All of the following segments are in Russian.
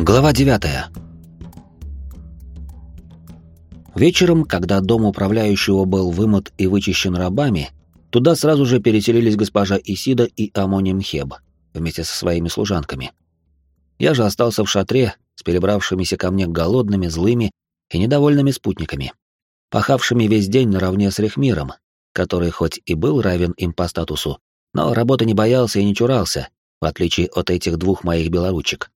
Глава 9. Вечером, когда дом управляющего был вымыт и вычищен рабами, туда сразу же переселились госпожа Исида и Амоним Хеб вместе со своими служанками. Я же остался в шатре с перебравшимися ко мне голодными, злыми и недовольными спутниками, пахавшими весь день наравне с Рехмиром, который хоть и был равен им по статусу, но работы не боялся и не чурался, в отличие от этих двух моих белоручек.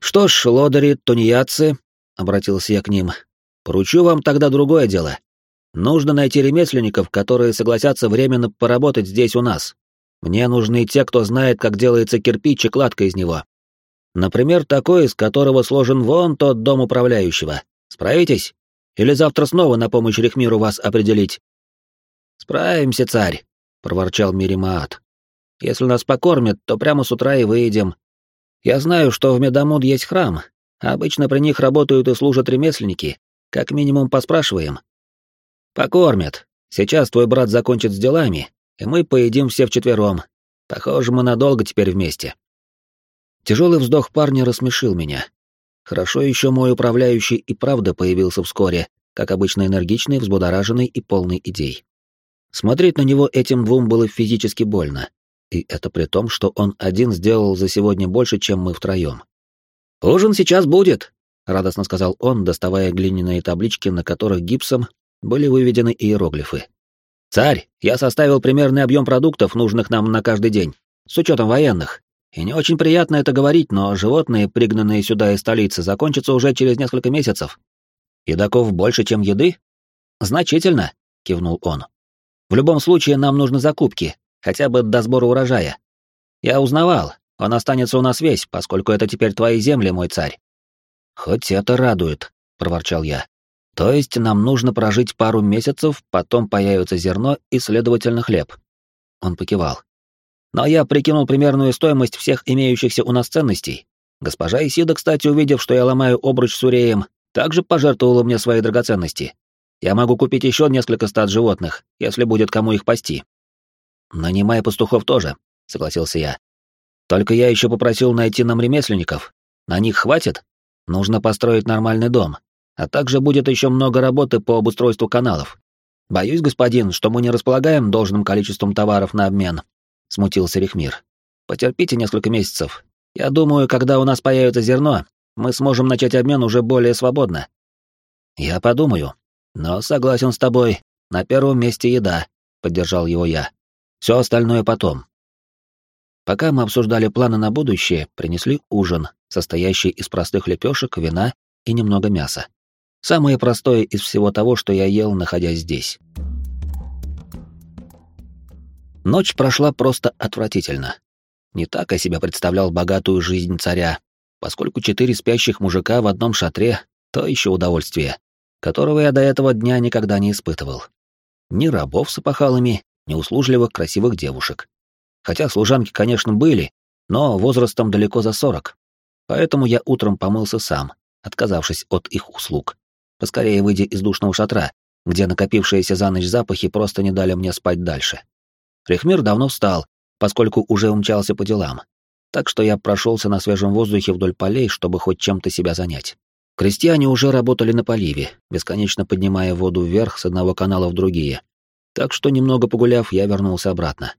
«Что ж, лодыри, тунеядцы», — обратился я к ним, — «поручу вам тогда другое дело. Нужно найти ремесленников, которые согласятся временно поработать здесь у нас. Мне нужны те, кто знает, как делается кирпич и кладка из него. Например, такой, из которого сложен вон тот дом управляющего. Справитесь? Или завтра снова на помощь Рехмиру вас определить?» «Справимся, царь», — проворчал Миримаат. «Если нас покормят, то прямо с утра и выйдем, я знаю, что в Медамуд есть храм. Обычно при них работают и служат ремесленники. Как минимум поспрашиваем. Покормят. Сейчас твой брат закончит с делами, и мы поедим все вчетвером. Похоже, мы надолго теперь вместе. Тяжелый вздох парня рассмешил меня. Хорошо еще мой управляющий и правда появился вскоре, как обычно энергичный, взбудораженный и полный идей. Смотреть на него этим двум было физически больно. И это при том, что он один сделал за сегодня больше, чем мы втроем. «Ужин сейчас будет», — радостно сказал он, доставая глиняные таблички, на которых гипсом были выведены иероглифы. «Царь, я составил примерный объем продуктов, нужных нам на каждый день, с учетом военных. И не очень приятно это говорить, но животные, пригнанные сюда из столицы, закончатся уже через несколько месяцев. Едоков больше, чем еды? Значительно, кивнул он. В любом случае нам нужны закупки, хотя бы до сбора урожая. Я узнавал, он останется у нас весь, поскольку это теперь твои земли, мой царь. Хоть это радует, проворчал я. То есть нам нужно прожить пару месяцев, потом появится зерно и, следовательно, хлеб. Он покивал. Но я прикинул примерную стоимость всех имеющихся у нас ценностей. Госпожа Исида, кстати, увидев, что я ломаю обруч с уреем, также пожертвовала мне свои драгоценности. Я могу купить еще несколько стад животных, если будет кому их пасти. «Нанимай пастухов тоже», — согласился я. «Только я еще попросил найти нам ремесленников. На них хватит? Нужно построить нормальный дом, а также будет еще много работы по обустройству каналов. Боюсь, господин, что мы не располагаем должным количеством товаров на обмен», — смутился Рихмир. «Потерпите несколько месяцев. Я думаю, когда у нас появится зерно, мы сможем начать обмен уже более свободно». «Я подумаю. Но согласен с тобой. На первом месте еда», — поддержал его я. Все остальное потом. Пока мы обсуждали планы на будущее, принесли ужин, состоящий из простых лепешек, вина и немного мяса. Самое простое из всего того, что я ел, находясь здесь. Ночь прошла просто отвратительно. Не так я себя представлял богатую жизнь царя, поскольку четыре спящих мужика в одном шатре — то еще удовольствие, которого я до этого дня никогда не испытывал. Ни рабов с опахалами, неуслужливых, красивых девушек. Хотя служанки, конечно, были, но возрастом далеко за сорок. Поэтому я утром помылся сам, отказавшись от их услуг. Поскорее выйдя из душного шатра, где накопившиеся за ночь запахи просто не дали мне спать дальше. Рехмир давно встал, поскольку уже умчался по делам. Так что я прошелся на свежем воздухе вдоль полей, чтобы хоть чем-то себя занять. Крестьяне уже работали на поливе, бесконечно поднимая воду вверх с одного канала в другие, так что, немного погуляв, я вернулся обратно.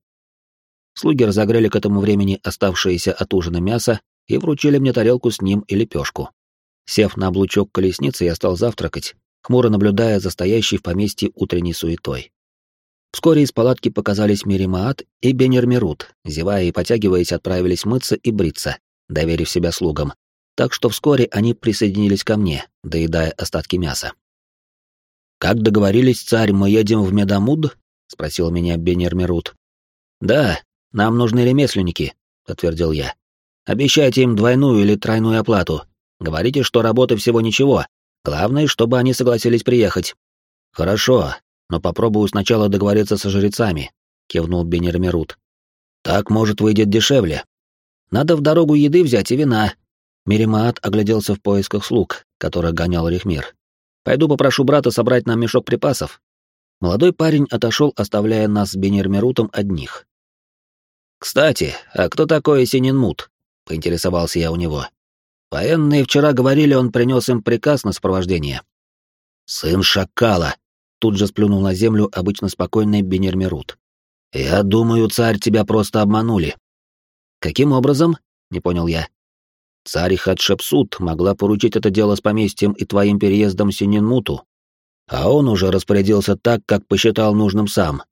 Слуги разогрели к этому времени оставшееся от ужина мясо и вручили мне тарелку с ним и лепешку. Сев на облучок колесницы, я стал завтракать, хмуро наблюдая за стоящей в поместье утренней суетой. Вскоре из палатки показались Миримаат и Бенермирут, зевая и потягиваясь, отправились мыться и бриться, доверив себя слугам. Так что вскоре они присоединились ко мне, доедая остатки мяса. «Как договорились, царь, мы едем в Медамуд?» — спросил меня Бенермерут. «Да, нам нужны ремесленники», — подтвердил я. «Обещайте им двойную или тройную оплату. Говорите, что работы всего ничего. Главное, чтобы они согласились приехать». «Хорошо, но попробую сначала договориться со жрецами», — кивнул Бенермерут. «Так, может, выйдет дешевле. Надо в дорогу еды взять и вина». Миримаат огляделся в поисках слуг, которых гонял Рихмир. Пойду попрошу брата собрать нам мешок припасов. Молодой парень отошел, оставляя нас с Бенермерутом одних. «Кстати, а кто такой Сининмут?» — поинтересовался я у него. Военные вчера говорили, он принес им приказ на сопровождение. Сын шакала, тут же сплюнул на землю обычно спокойный Бенермерут. Я думаю, царь тебя просто обманули. Каким образом? Не понял я. Царь Хатшепсут могла поручить это дело с поместьем и твоим переездом в Сининмуту, а он уже распорядился так, как посчитал нужным сам.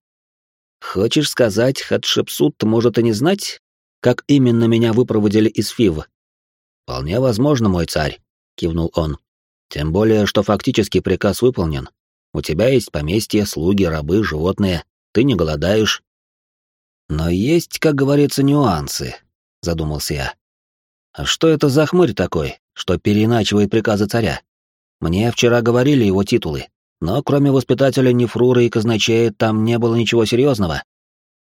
Хочешь сказать, Хатшепсут может и не знать, как именно меня выпроводили из Фива? Вполне возможно, мой царь, кивнул он. Тем более, что фактически приказ выполнен. У тебя есть поместье, слуги, рабы, животные. Ты не голодаешь. Но есть, как говорится, нюансы, задумался я. Что это за хмырь такой, что переиначивает приказы царя? Мне вчера говорили его титулы, но кроме воспитателя Нефрура и казначея там не было ничего серьезного.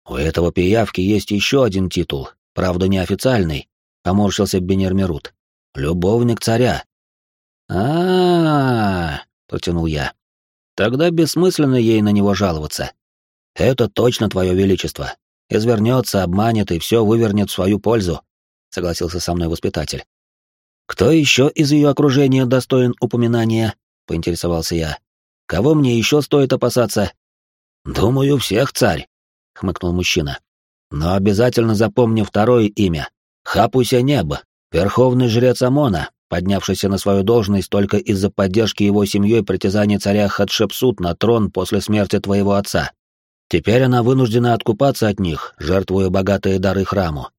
У этого пиявки есть еще один титул, правда неофициальный, поморщился Бенермерут. Любовник царя. -а протянул я. Тогда бессмысленно ей на него жаловаться. Это точно твое величество. Извернется, обманет и все вывернет в свою пользу согласился со мной воспитатель. Кто еще из ее окружения достоин упоминания? поинтересовался я. Кого мне еще стоит опасаться? Думаю, всех царь, хмыкнул мужчина. Но обязательно запомни второе имя. Хапуся Небо, верховный жрец Амона, поднявшийся на свою должность только из-за поддержки его семьей притязаний царя Хатшепсут на трон после смерти твоего отца. Теперь она вынуждена откупаться от них, жертвуя богатые дары храму.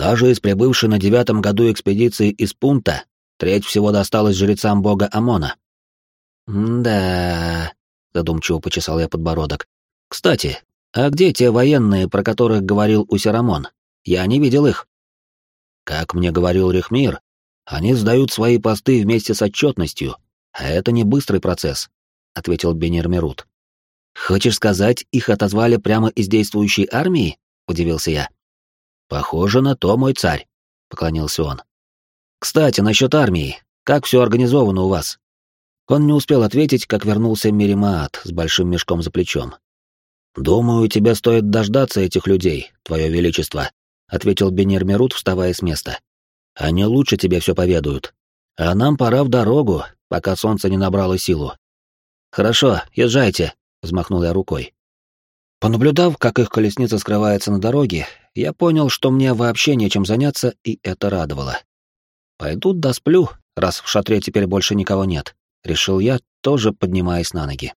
Даже из прибывшей на девятом году экспедиции из Пунта треть всего досталась жрецам бога Амона. «Да...» — задумчиво почесал я подбородок. «Кстати, а где те военные, про которых говорил Усерамон? Я не видел их». Как мне говорил Рехмир, они сдают свои посты вместе с отчетностью, а это не быстрый процесс, — ответил Бенер Мерут. «Хочешь сказать, их отозвали прямо из действующей армии?» — удивился я. Похоже на то, мой царь, поклонился он. Кстати, насчет армии. Как все организовано у вас? Он не успел ответить, как вернулся Миримаат с большим мешком за плечом. «Думаю, тебе стоит дождаться этих людей, твое величество», — ответил Бенер Мерут, вставая с места. «Они лучше тебе все поведают. А нам пора в дорогу, пока солнце не набрало силу». «Хорошо, езжайте», — взмахнул я рукой. Понаблюдав, как их колесница скрывается на дороге, я понял, что мне вообще нечем заняться, и это радовало. «Пойду досплю, раз в шатре теперь больше никого нет», — решил я, тоже поднимаясь на ноги.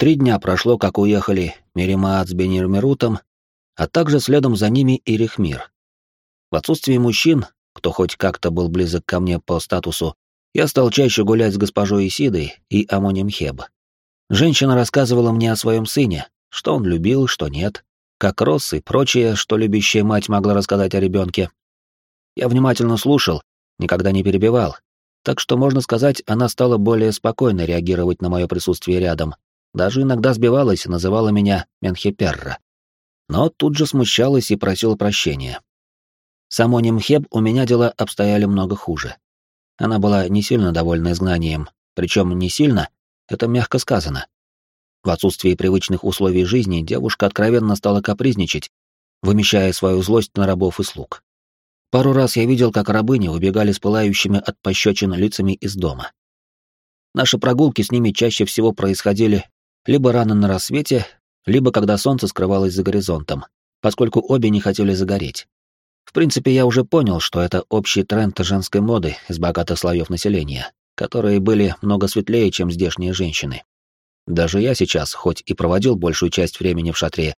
Три дня прошло, как уехали Меримаат с Бенирмерутом, а также следом за ними и Рехмир. В отсутствие мужчин, кто хоть как-то был близок ко мне по статусу, я стал чаще гулять с госпожой Исидой и Амоним Хеб. Женщина рассказывала мне о своем сыне, что он любил, что нет, как рос и прочее, что любящая мать могла рассказать о ребенке. Я внимательно слушал, никогда не перебивал, так что, можно сказать, она стала более спокойно реагировать на мое присутствие рядом, даже иногда сбивалась и называла меня Менхеперра. Но тут же смущалась и просила прощения. С Амоним Хеб у меня дела обстояли много хуже. Она была не сильно довольна изгнанием, причем не сильно, это мягко сказано. В отсутствии привычных условий жизни девушка откровенно стала капризничать, вымещая свою злость на рабов и слуг. Пару раз я видел, как рабыни убегали с пылающими от пощечин лицами из дома. Наши прогулки с ними чаще всего происходили либо рано на рассвете, либо когда солнце скрывалось за горизонтом, поскольку обе не хотели загореть. В принципе, я уже понял, что это общий тренд женской моды из богатых слоев населения которые были много светлее, чем здешние женщины. Даже я сейчас, хоть и проводил большую часть времени в шатре,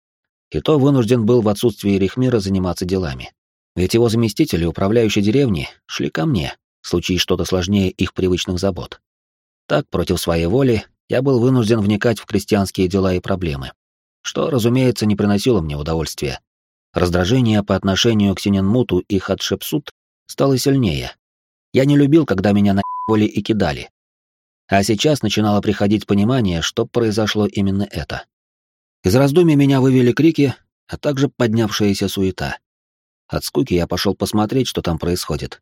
и то вынужден был в отсутствии Рихмира заниматься делами. Ведь его заместители, управляющие деревни, шли ко мне, случае что-то сложнее их привычных забот. Так, против своей воли, я был вынужден вникать в крестьянские дела и проблемы, что, разумеется, не приносило мне удовольствия. Раздражение по отношению к Синенмуту и Хатшепсут стало сильнее. Я не любил, когда меня наебывали и кидали. А сейчас начинало приходить понимание, что произошло именно это. Из раздумий меня вывели крики, а также поднявшаяся суета. От скуки я пошел посмотреть, что там происходит.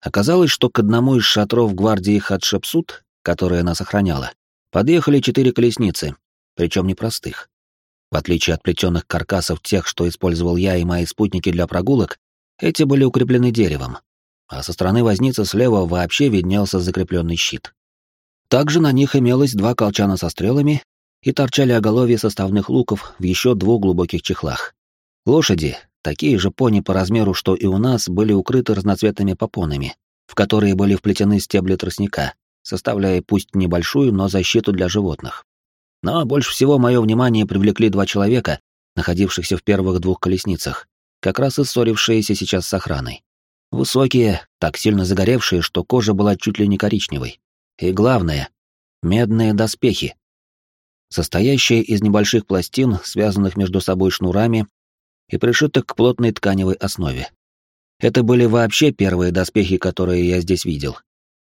Оказалось, что к одному из шатров гвардии Хатшепсут, которая нас охраняла, подъехали четыре колесницы, причем непростых. В отличие от плетеных каркасов тех, что использовал я и мои спутники для прогулок, Эти были укреплены деревом, а со стороны возницы слева вообще виднелся закрепленный щит. Также на них имелось два колчана со стрелами и торчали оголовья составных луков в еще двух глубоких чехлах. Лошади, такие же пони по размеру, что и у нас, были укрыты разноцветными попонами, в которые были вплетены стебли тростника, составляя пусть небольшую, но защиту для животных. Но больше всего мое внимание привлекли два человека, находившихся в первых двух колесницах, как раз и ссорившиеся сейчас с охраной. Высокие, так сильно загоревшие, что кожа была чуть ли не коричневой. И главное — медные доспехи. Состоящие из небольших пластин, связанных между собой шнурами и пришитых к плотной тканевой основе. Это были вообще первые доспехи, которые я здесь видел.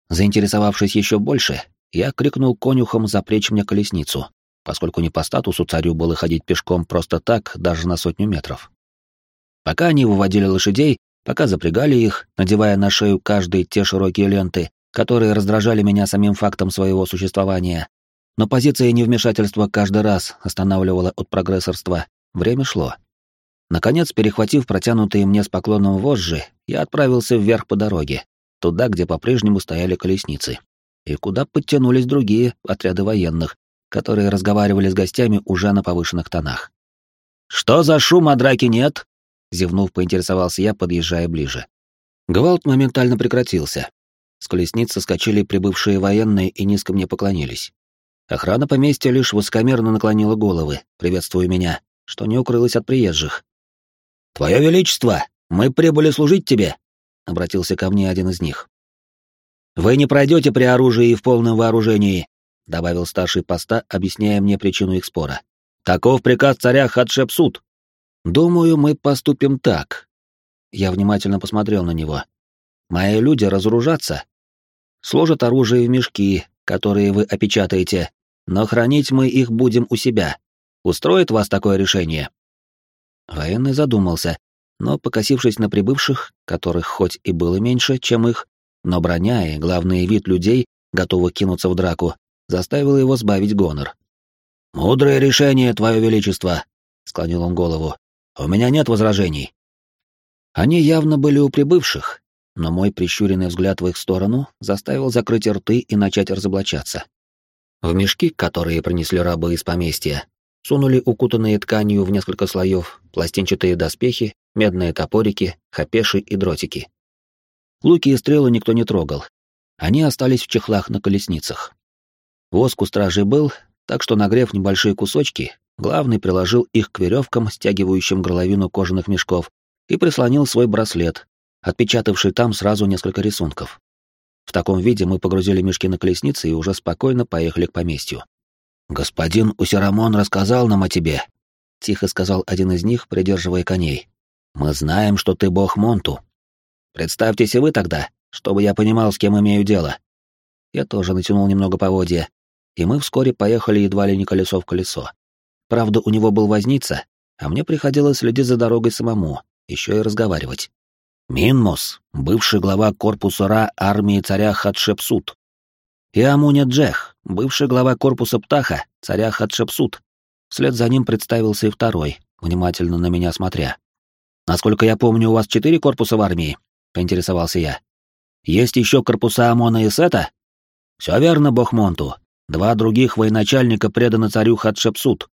Заинтересовавшись еще больше, я крикнул конюхам запречь мне колесницу, поскольку не по статусу царю было ходить пешком просто так, даже на сотню метров. Пока они выводили лошадей, пока запрягали их, надевая на шею каждой те широкие ленты, которые раздражали меня самим фактом своего существования, но позиция невмешательства каждый раз останавливала от прогрессорства, время шло. Наконец, перехватив протянутые мне с поклоном вожжи, я отправился вверх по дороге, туда, где по-прежнему стояли колесницы, и куда подтянулись другие отряды военных, которые разговаривали с гостями уже на повышенных тонах. «Что за шум, а драки нет?» — зевнув, поинтересовался я, подъезжая ближе. Гвалт моментально прекратился. С колесниц соскочили прибывшие военные и низко мне поклонились. Охрана поместья лишь высокомерно наклонила головы, приветствуя меня, что не укрылось от приезжих. «Твое Величество, мы прибыли служить тебе!» — обратился ко мне один из них. «Вы не пройдете при оружии и в полном вооружении», — добавил старший поста, объясняя мне причину их спора. «Таков приказ царя Хатшепсут». «Думаю, мы поступим так». Я внимательно посмотрел на него. «Мои люди разоружатся, сложат оружие в мешки, которые вы опечатаете, но хранить мы их будем у себя. Устроит вас такое решение?» Военный задумался, но, покосившись на прибывших, которых хоть и было меньше, чем их, но броня и главный вид людей, готовых кинуться в драку, заставил его сбавить гонор. «Мудрое решение, Твое Величество!» — склонил он голову. «У меня нет возражений». Они явно были у прибывших, но мой прищуренный взгляд в их сторону заставил закрыть рты и начать разоблачаться. В мешки, которые принесли рабы из поместья, сунули укутанные тканью в несколько слоев пластинчатые доспехи, медные топорики, хапеши и дротики. Луки и стрелы никто не трогал. Они остались в чехлах на колесницах. Воск у стражей был, так что, нагрев небольшие кусочки, главный приложил их к веревкам, стягивающим горловину кожаных мешков, и прислонил свой браслет, отпечатавший там сразу несколько рисунков. В таком виде мы погрузили мешки на колесницы и уже спокойно поехали к поместью. «Господин Усерамон рассказал нам о тебе», — тихо сказал один из них, придерживая коней. «Мы знаем, что ты бог Монту. Представьтесь и вы тогда, чтобы я понимал, с кем имею дело». Я тоже натянул немного поводья, и мы вскоре поехали едва ли не колесо в колесо. Правда, у него был возница, а мне приходилось следить за дорогой самому, еще и разговаривать. Минмос, бывший глава корпуса Ра армии царя Хатшепсут. И Амуня Джех, бывший глава корпуса Птаха, царя Хатшепсут. Вслед за ним представился и второй, внимательно на меня смотря. «Насколько я помню, у вас четыре корпуса в армии?» — поинтересовался я. «Есть еще корпуса Амона и Сета?» «Все верно, бог Монту. Два других военачальника преданы царю Хатшепсут.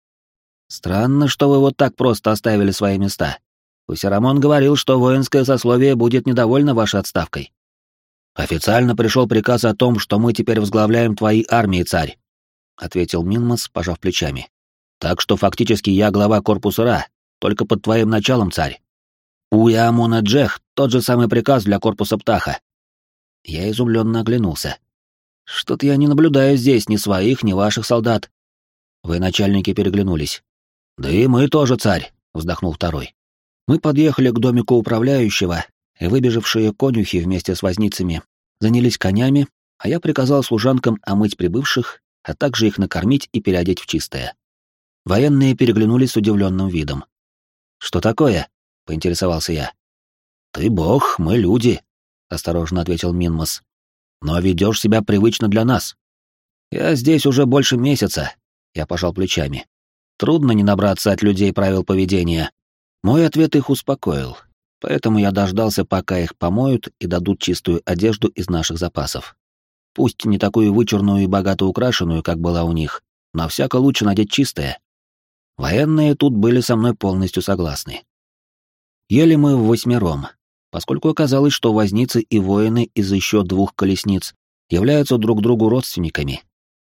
Странно, что вы вот так просто оставили свои места. Усерамон говорил, что воинское сословие будет недовольно вашей отставкой. Официально пришел приказ о том, что мы теперь возглавляем твои армии, царь, ответил Минмас, пожав плечами. Так что фактически я глава корпуса Ра, только под твоим началом, царь. У Ямона Джех тот же самый приказ для корпуса Птаха. Я изумленно оглянулся. Что-то я не наблюдаю здесь ни своих, ни ваших солдат. Вы начальники переглянулись. Да и мы тоже, царь, вздохнул второй. Мы подъехали к домику управляющего, и выбежавшие конюхи вместе с возницами занялись конями, а я приказал служанкам омыть прибывших, а также их накормить и переодеть в чистое. Военные переглянулись с удивленным видом. «Что такое?» — поинтересовался я. «Ты бог, мы люди», — осторожно ответил Минмас. «Но ведешь себя привычно для нас. Я здесь уже больше месяца», — я пожал плечами. «Трудно не набраться от людей правил поведения. Мой ответ их успокоил. поэтому я дождался, пока их помоют и дадут чистую одежду из наших запасов. Пусть не такую вычурную и богато украшенную, как была у них, но всяко лучше надеть чистое. Военные тут были со мной полностью согласны. Ели мы в восьмером, поскольку оказалось, что возницы и воины из еще двух колесниц являются друг другу родственниками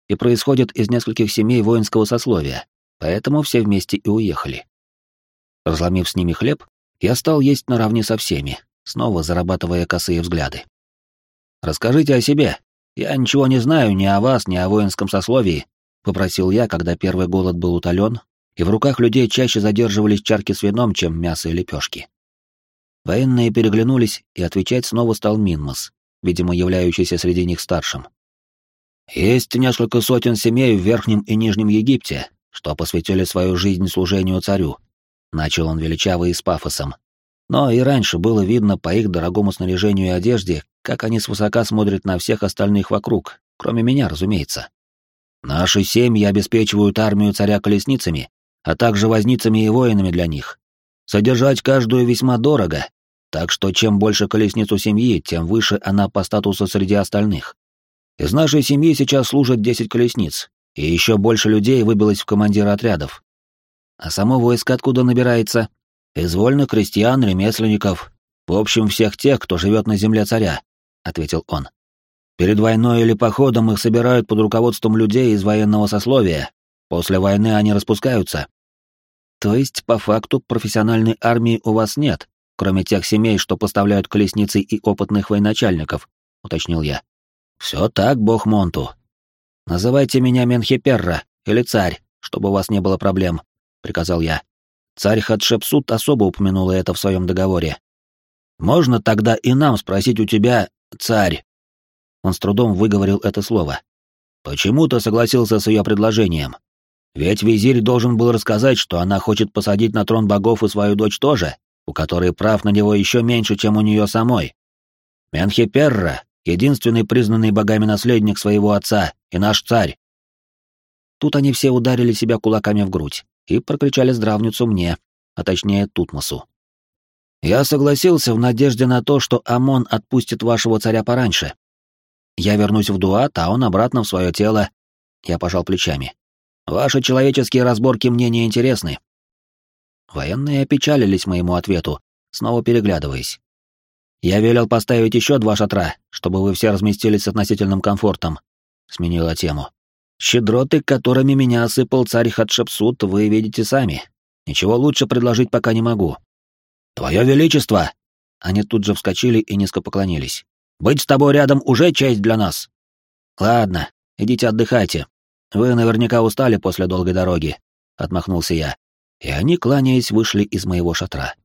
и происходят из нескольких семей воинского сословия, поэтому все вместе и уехали. Разломив с ними хлеб, я стал есть наравне со всеми, снова зарабатывая косые взгляды. «Расскажите о себе. Я ничего не знаю ни о вас, ни о воинском сословии», — попросил я, когда первый голод был утолен, и в руках людей чаще задерживались чарки с вином, чем мясо и лепешки. Военные переглянулись, и отвечать снова стал Минмас, видимо, являющийся среди них старшим. «Есть несколько сотен семей в Верхнем и Нижнем Египте, что посвятили свою жизнь служению царю», — начал он величаво и с пафосом. Но и раньше было видно по их дорогому снаряжению и одежде, как они свысока смотрят на всех остальных вокруг, кроме меня, разумеется. Наши семьи обеспечивают армию царя колесницами, а также возницами и воинами для них. Содержать каждую весьма дорого, так что чем больше колесниц у семьи, тем выше она по статусу среди остальных. Из нашей семьи сейчас служат 10 колесниц, и еще больше людей выбилось в командиры отрядов. А само войско откуда набирается? Из вольных крестьян, ремесленников, в общем, всех тех, кто живет на земле царя, — ответил он. Перед войной или походом их собирают под руководством людей из военного сословия. После войны они распускаются. То есть, по факту, профессиональной армии у вас нет, кроме тех семей, что поставляют колесницы и опытных военачальников, уточнил я. Все так, бог Монту. Называйте меня Менхеперра или царь, чтобы у вас не было проблем, приказал я. Царь Хатшепсут особо упомянул это в своем договоре. Можно тогда и нам спросить у тебя, царь? Он с трудом выговорил это слово. Почему ты согласился с ее предложением? Ведь визирь должен был рассказать, что она хочет посадить на трон богов и свою дочь тоже, у которой прав на него еще меньше, чем у нее самой. Менхеперра — единственный признанный богами наследник своего отца и наш царь. Тут они все ударили себя кулаками в грудь и прокричали здравницу мне, а точнее Тутмосу. Я согласился в надежде на то, что Амон отпустит вашего царя пораньше. Я вернусь в Дуат, а он обратно в свое тело. Я пожал плечами. Ваши человеческие разборки мне не интересны. Военные опечалились моему ответу, снова переглядываясь. «Я велел поставить еще два шатра, чтобы вы все разместились с относительным комфортом», — сменила тему. «Щедроты, которыми меня осыпал царь Хатшепсут, вы видите сами. Ничего лучше предложить пока не могу». «Твое Величество!» Они тут же вскочили и низко поклонились. «Быть с тобой рядом уже честь для нас!» «Ладно, идите отдыхайте. Вы наверняка устали после долгой дороги», — отмахнулся я и они, кланяясь, вышли из моего шатра.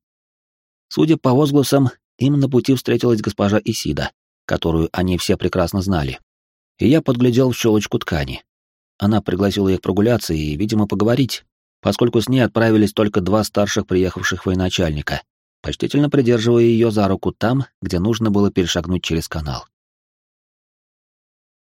Судя по возгласам, им на пути встретилась госпожа Исида, которую они все прекрасно знали. И я подглядел в щелочку ткани. Она пригласила их прогуляться и, видимо, поговорить, поскольку с ней отправились только два старших приехавших военачальника, почтительно придерживая ее за руку там, где нужно было перешагнуть через канал.